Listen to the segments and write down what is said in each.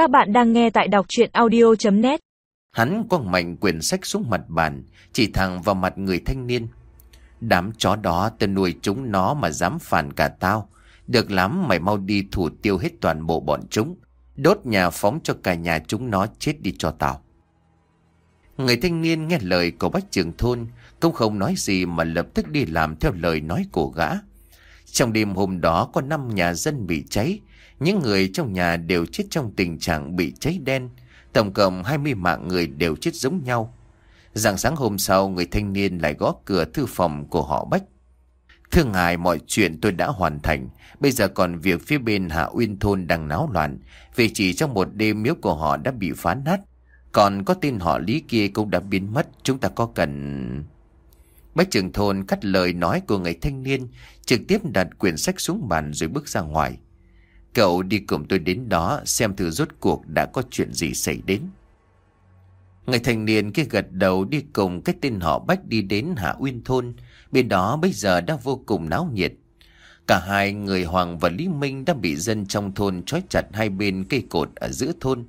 Các bạn đang nghe tại đọc chuyện audio.net Hắn quăng mạnh quyển sách xuống mặt bàn, chỉ thẳng vào mặt người thanh niên. Đám chó đó tên nuôi chúng nó mà dám phản cả tao. Được lắm mày mau đi thủ tiêu hết toàn bộ bọn chúng. Đốt nhà phóng cho cả nhà chúng nó chết đi cho tao. Người thanh niên nghe lời của bách trường thôn, cũng không nói gì mà lập tức đi làm theo lời nói của gã. Trong đêm hôm đó có 5 nhà dân bị cháy, những người trong nhà đều chết trong tình trạng bị cháy đen. Tổng cộng 20 mạng người đều chết giống nhau. Rạng sáng hôm sau, người thanh niên lại gõ cửa thư phòng của họ Bách. Thưa ngài, mọi chuyện tôi đã hoàn thành. Bây giờ còn việc phía bên Hạ Uyên Thôn đang náo loạn. Vì chỉ trong một đêm miếu của họ đã bị phá nát. Còn có tên họ Lý kia cũng đã biến mất. Chúng ta có cần... Bách trưởng thôn cắt lời nói của người thanh niên, trực tiếp đặt quyển sách xuống bàn rồi bước ra ngoài. Cậu đi cùng tôi đến đó xem thử rốt cuộc đã có chuyện gì xảy đến. Người thanh niên kia gật đầu đi cùng cái tên họ Bách đi đến Hạ Uyên Thôn. Bên đó bây giờ đã vô cùng náo nhiệt. Cả hai người Hoàng và Lý Minh đã bị dân trong thôn trói chặt hai bên cây cột ở giữa thôn.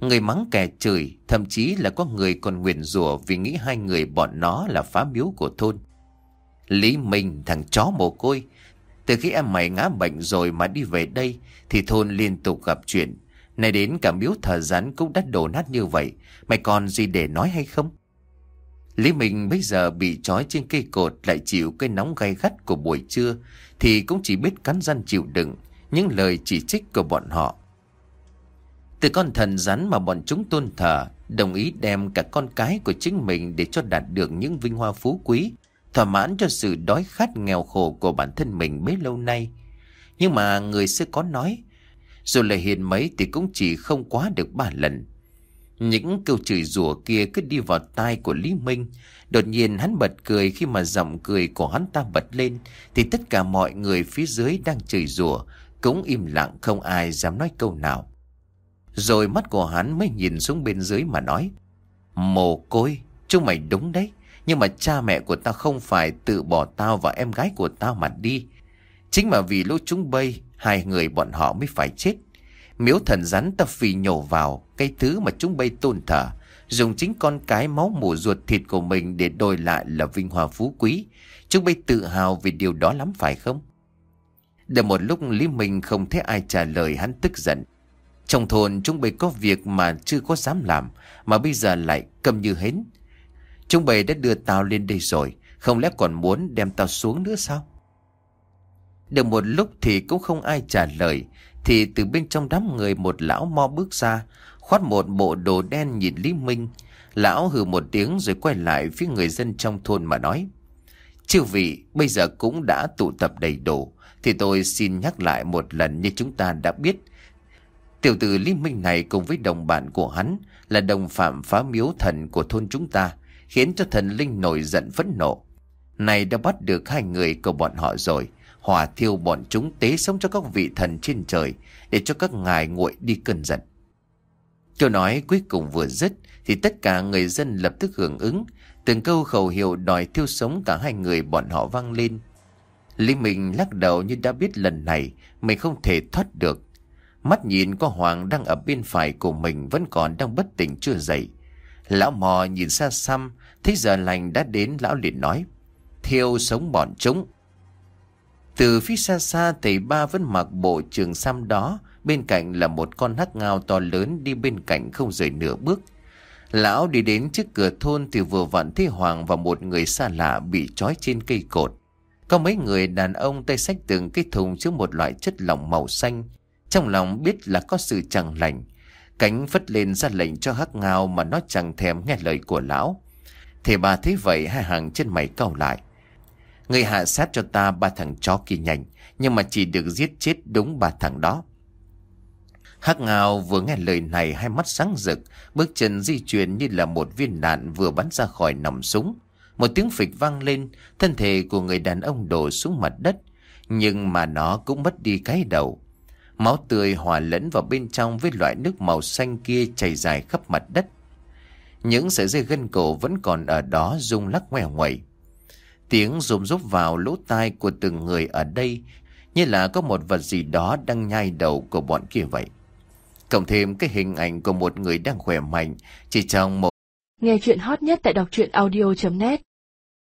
Người mắng kẻ chửi, thậm chí là có người còn nguyền rủa vì nghĩ hai người bọn nó là phá miếu của thôn. Lý Minh, thằng chó mồ côi, từ khi em mày ngã bệnh rồi mà đi về đây thì thôn liên tục gặp chuyện. Này đến cả miếu thờ rắn cũng đắt đổ nát như vậy, mày còn gì để nói hay không? Lý Minh bây giờ bị trói trên cây cột lại chịu cái nóng gay gắt của buổi trưa thì cũng chỉ biết cắn răng chịu đựng những lời chỉ trích của bọn họ. Từ con thần rắn mà bọn chúng tôn thờ, đồng ý đem cả con cái của chính mình để cho đạt được những vinh hoa phú quý, thỏa mãn cho sự đói khát nghèo khổ của bản thân mình bấy lâu nay. Nhưng mà người xưa có nói, dù là hiền mấy thì cũng chỉ không quá được ba lần. Những câu chửi rủa kia cứ đi vào tai của Lý Minh. Đột nhiên hắn bật cười khi mà giọng cười của hắn ta bật lên thì tất cả mọi người phía dưới đang chửi rủa cũng im lặng không ai dám nói câu nào. Rồi mắt của hắn mới nhìn xuống bên dưới mà nói Mồ côi, chúng mày đúng đấy nhưng mà cha mẹ của tao không phải tự bỏ tao và em gái của tao mà đi. Chính mà vì lũ chúng bay, Hai người bọn họ mới phải chết. Miếu thần rắn ta phì nhổ vào Cái thứ mà chúng bay tôn thờ, Dùng chính con cái máu mủ ruột thịt của mình Để đổi lại là vinh hoa phú quý. Chúng bay tự hào vì điều đó lắm phải không? Đợi một lúc Lý Minh không thấy ai trả lời, hắn tức giận. Trong thôn chúng bay có việc mà chưa có dám làm, Mà bây giờ lại cầm như hến. Chúng bày đã đưa tao lên đây rồi Không lẽ còn muốn đem tao xuống nữa sao? Được một lúc thì cũng không ai trả lời Thì từ bên trong đám người một lão mo bước ra Khoát một bộ đồ đen nhìn Lý Minh. Lão hừ một tiếng rồi quay lại phía người dân trong thôn mà nói Chư vị bây giờ cũng đã tụ tập đầy đủ Thì tôi xin nhắc lại một lần như chúng ta đã biết. Tiểu tử Lý Minh này cùng với đồng bạn của hắn là đồng phạm phá miếu thần của thôn chúng ta, khiến cho thần linh nổi giận phẫn nộ. Này đã bắt được hai người của bọn họ rồi, hòa thiêu bọn chúng tế sống cho các vị thần trên trời, để cho các ngài nguội đi cơn giận. Câu nói cuối cùng vừa dứt, thì tất cả người dân lập tức hưởng ứng, từng câu khẩu hiệu đòi thiêu sống cả hai người bọn họ vang lên. Lý Minh lắc đầu như đã biết lần này mình không thể thoát được Mắt nhìn có Hoàng đang ở bên phải của mình vẫn còn đang bất tỉnh chưa dậy. Lão mò nhìn xa xăm, thấy giờ lành đã đến lão liền nói. Thiêu sống bọn chúng. Từ phía xa xa thầy ba vẫn mặc bộ trường xăm đó, bên cạnh là một con hắc ngao to lớn đi bên cạnh không rời nửa bước. Lão đi đến trước cửa thôn thì vừa vặn thấy Hoàng và một người xa lạ bị trói trên cây cột. Có mấy người đàn ông tay sách từng cái thùng chứa một loại chất lỏng màu xanh, trong lòng biết là có sự chẳng lành Cánh phất lên ra lệnh cho hắc ngao Mà nó chẳng thèm nghe lời của lão. Thì bà thấy vậy, hai hàng chân mày cau lại. Người hạ sát cho ta, ba thằng chó kỳ nhanh, Nhưng mà chỉ được giết chết đúng ba thằng đó. Hắc ngao vừa nghe lời này, hai mắt sáng rực, Bước chân di chuyển như là một viên đạn vừa bắn ra khỏi nòng súng. Một tiếng phịch vang lên, Thân thể của người đàn ông đổ xuống mặt đất, Nhưng mà nó cũng mất đi cái đầu. Máu tươi hòa lẫn vào bên trong với loại nước màu xanh kia chảy dài khắp mặt đất. Những sợi dây gân cổ vẫn còn ở đó rung lắc ngoe ngoẩy. Tiếng rùm rút vào lỗ tai của từng người ở đây như là có một vật gì đó đang nhai đầu của bọn kia vậy. Cộng thêm cái hình ảnh của một người đang khỏe mạnh Chỉ trong một Nghe chuyện hot nhất tại đọc truyện audio.net